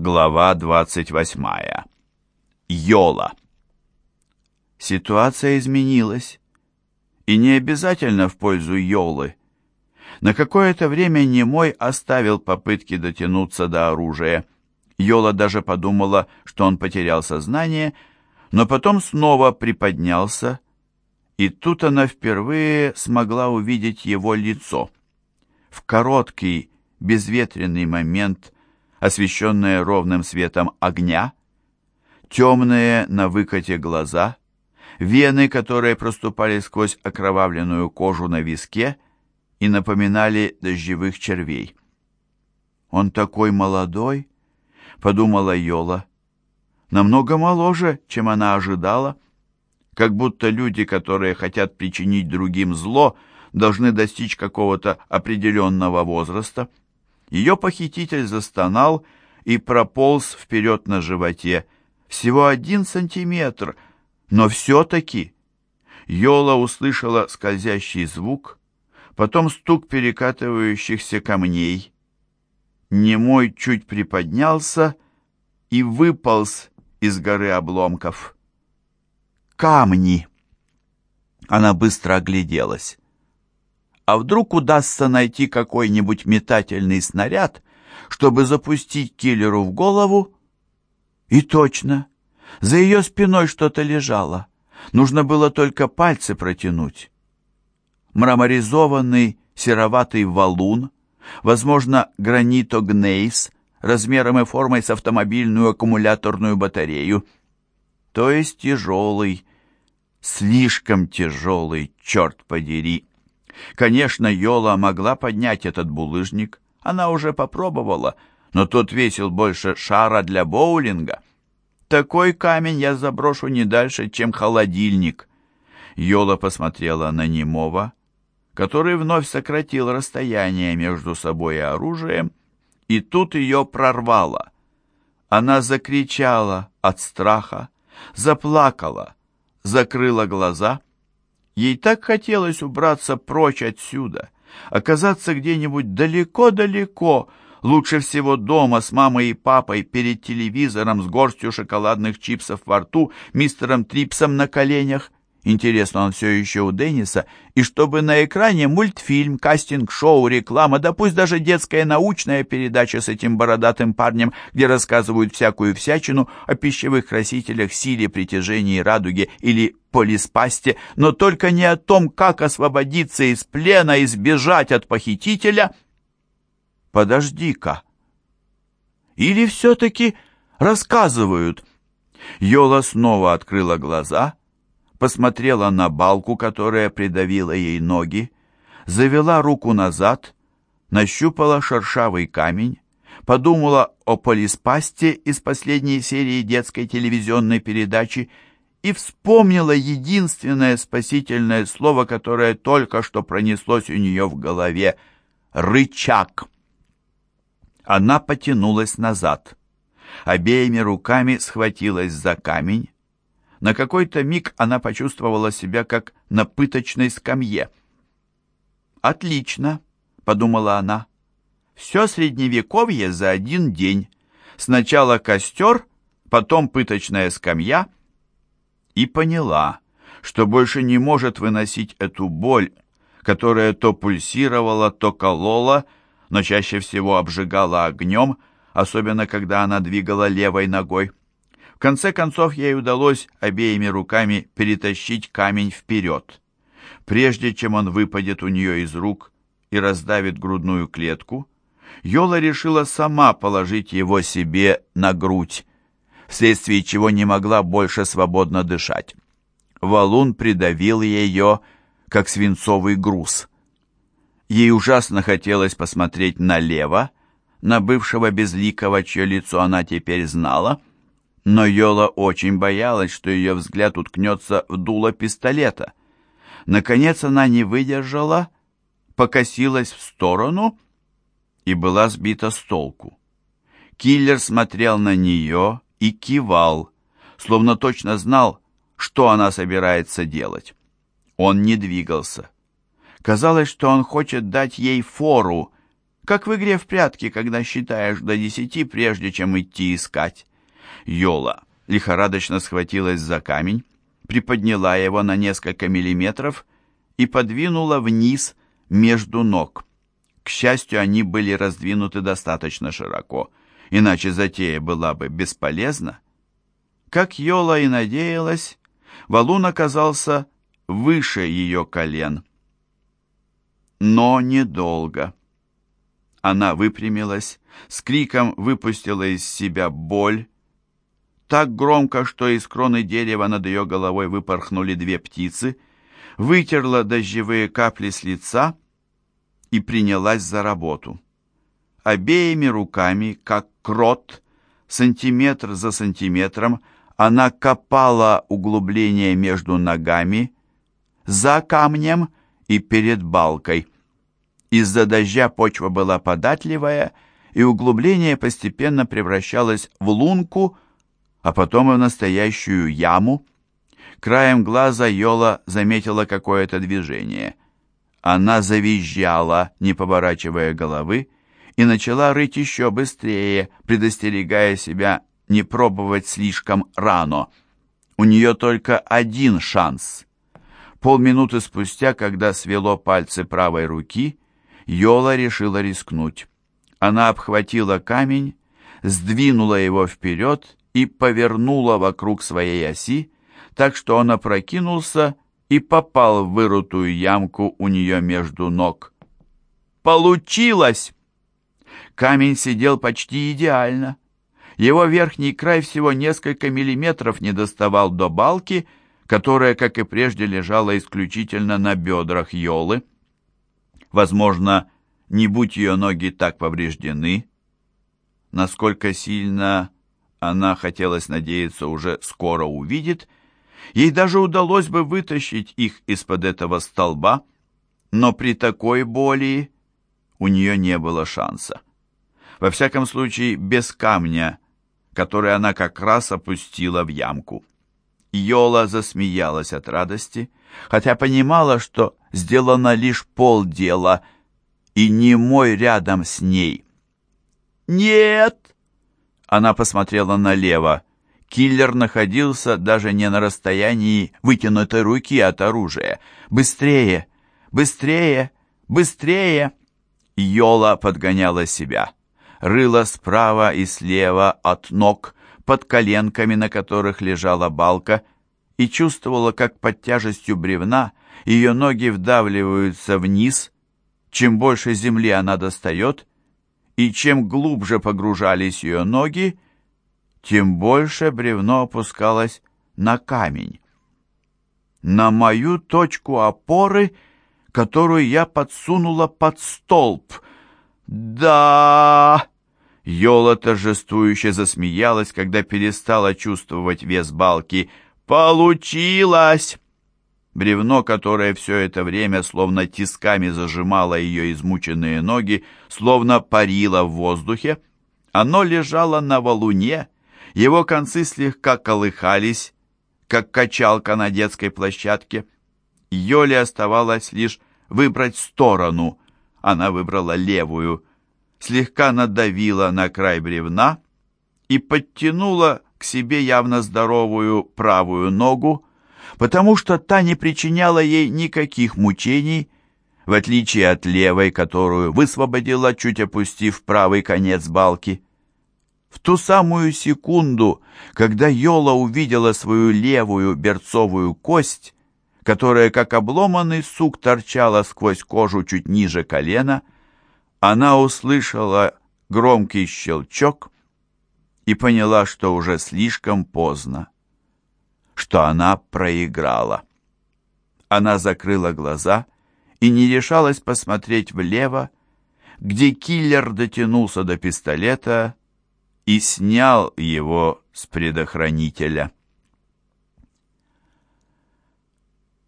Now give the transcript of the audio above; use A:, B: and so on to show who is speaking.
A: Глава 28. Йола. Ситуация изменилась, и не обязательно в пользу Йолы. На какое-то время Немой оставил попытки дотянуться до оружия. Йола даже подумала, что он потерял сознание, но потом снова приподнялся, и тут она впервые смогла увидеть его лицо. В короткий, безветренный момент – освещенные ровным светом огня, темные на выкате глаза, вены, которые проступали сквозь окровавленную кожу на виске и напоминали дождевых червей. «Он такой молодой», — подумала Йола, — «намного моложе, чем она ожидала, как будто люди, которые хотят причинить другим зло, должны достичь какого-то определенного возраста». Ее похититель застонал и прополз вперед на животе. Всего один сантиметр, но все-таки. Йола услышала скользящий звук, потом стук перекатывающихся камней. Немой чуть приподнялся и выполз из горы обломков. Камни! Она быстро огляделась а вдруг удастся найти какой-нибудь метательный снаряд, чтобы запустить киллеру в голову? И точно, за ее спиной что-то лежало. Нужно было только пальцы протянуть. Мраморизованный сероватый валун, возможно, гранитогнейс, размером и формой с автомобильную аккумуляторную батарею. То есть тяжелый, слишком тяжелый, черт подери. Конечно, Йола могла поднять этот булыжник. Она уже попробовала, но тот весил больше шара для боулинга. Такой камень я заброшу не дальше, чем холодильник. Йола посмотрела на Немова, который вновь сократил расстояние между собой и оружием, и тут ее прорвало. Она закричала от страха, заплакала, закрыла глаза — Ей так хотелось убраться прочь отсюда, оказаться где-нибудь далеко-далеко, лучше всего дома с мамой и папой перед телевизором с горстью шоколадных чипсов во рту, мистером Трипсом на коленях Интересно, он все еще у Денниса? И чтобы на экране мультфильм, кастинг-шоу, реклама, да пусть даже детская научная передача с этим бородатым парнем, где рассказывают всякую всячину о пищевых красителях, силе, притяжении, радуге или полиспасте, но только не о том, как освободиться из плена и сбежать от похитителя. Подожди-ка. Или все-таки рассказывают? Йола снова открыла глаза — посмотрела на балку, которая придавила ей ноги, завела руку назад, нащупала шершавый камень, подумала о полиспасте из последней серии детской телевизионной передачи и вспомнила единственное спасительное слово, которое только что пронеслось у нее в голове — «рычаг». Она потянулась назад. Обеими руками схватилась за камень, на какой-то миг она почувствовала себя как на пыточной скамье. «Отлично», — подумала она. «Все средневековье за один день. Сначала костер, потом пыточная скамья». И поняла, что больше не может выносить эту боль, которая то пульсировала, то колола, но чаще всего обжигала огнем, особенно когда она двигала левой ногой. В конце концов ей удалось обеими руками перетащить камень вперед. Прежде чем он выпадет у нее из рук и раздавит грудную клетку, Йола решила сама положить его себе на грудь, вследствие чего не могла больше свободно дышать. Валун придавил ее, как свинцовый груз. Ей ужасно хотелось посмотреть налево, на бывшего безликого, чье лицо она теперь знала, но Йола очень боялась, что ее взгляд уткнется в дуло пистолета. Наконец она не выдержала, покосилась в сторону и была сбита с толку. Киллер смотрел на нее и кивал, словно точно знал, что она собирается делать. Он не двигался. Казалось, что он хочет дать ей фору, как в игре в прятки, когда считаешь до десяти, прежде чем идти искать. Йола лихорадочно схватилась за камень, приподняла его на несколько миллиметров и подвинула вниз между ног. К счастью, они были раздвинуты достаточно широко, иначе затея была бы бесполезна. Как Йола и надеялась, валун оказался выше ее колен. Но недолго. Она выпрямилась, с криком выпустила из себя боль, так громко, что из кроны дерева над ее головой выпорхнули две птицы, вытерла дождевые капли с лица и принялась за работу. Обеими руками, как крот, сантиметр за сантиметром, она копала углубление между ногами, за камнем и перед балкой. Из-за дождя почва была податливая, и углубление постепенно превращалось в лунку, а потом и в настоящую яму. Краем глаза Йола заметила какое-то движение. Она завизжала, не поворачивая головы, и начала рыть еще быстрее, предостерегая себя не пробовать слишком рано. У нее только один шанс. Полминуты спустя, когда свело пальцы правой руки, Йола решила рискнуть. Она обхватила камень, сдвинула его вперед и повернула вокруг своей оси, так что он опрокинулся и попал в вырутую ямку у нее между ног. Получилось! Камень сидел почти идеально. Его верхний край всего несколько миллиметров не доставал до балки, которая, как и прежде, лежала исключительно на бедрах Йолы. Возможно, не будь ее ноги так повреждены, насколько сильно она, хотелось надеяться, уже скоро увидит, ей даже удалось бы вытащить их из-под этого столба, но при такой боли у нее не было шанса. Во всяком случае, без камня, который она как раз опустила в ямку. Йола засмеялась от радости, хотя понимала, что сделано лишь полдела, и не мой рядом с ней. «Нет!» Она посмотрела налево. Киллер находился даже не на расстоянии вытянутой руки от оружия. «Быстрее! Быстрее! Быстрее!» Йола подгоняла себя. Рыла справа и слева от ног, под коленками, на которых лежала балка, и чувствовала, как под тяжестью бревна ее ноги вдавливаются вниз. Чем больше земли она достает, и чем глубже погружались ее ноги, тем больше бревно опускалось на камень. На мою точку опоры, которую я подсунула под столб. Да! Йола торжествующе засмеялась, когда перестала чувствовать вес балки. «Получилось!» Бревно, которое все это время словно тисками зажимало ее измученные ноги, словно парило в воздухе. Оно лежало на валуне, его концы слегка колыхались, как качалка на детской площадке. Йоле оставалось лишь выбрать сторону. Она выбрала левую, слегка надавила на край бревна и подтянула к себе явно здоровую правую ногу, потому что та не причиняла ей никаких мучений, в отличие от левой, которую высвободила, чуть опустив правый конец балки. В ту самую секунду, когда Йола увидела свою левую берцовую кость, которая, как обломанный сук, торчала сквозь кожу чуть ниже колена, она услышала громкий щелчок и поняла, что уже слишком поздно что она проиграла. Она закрыла глаза и не решалась посмотреть влево, где киллер дотянулся до пистолета и снял его с предохранителя.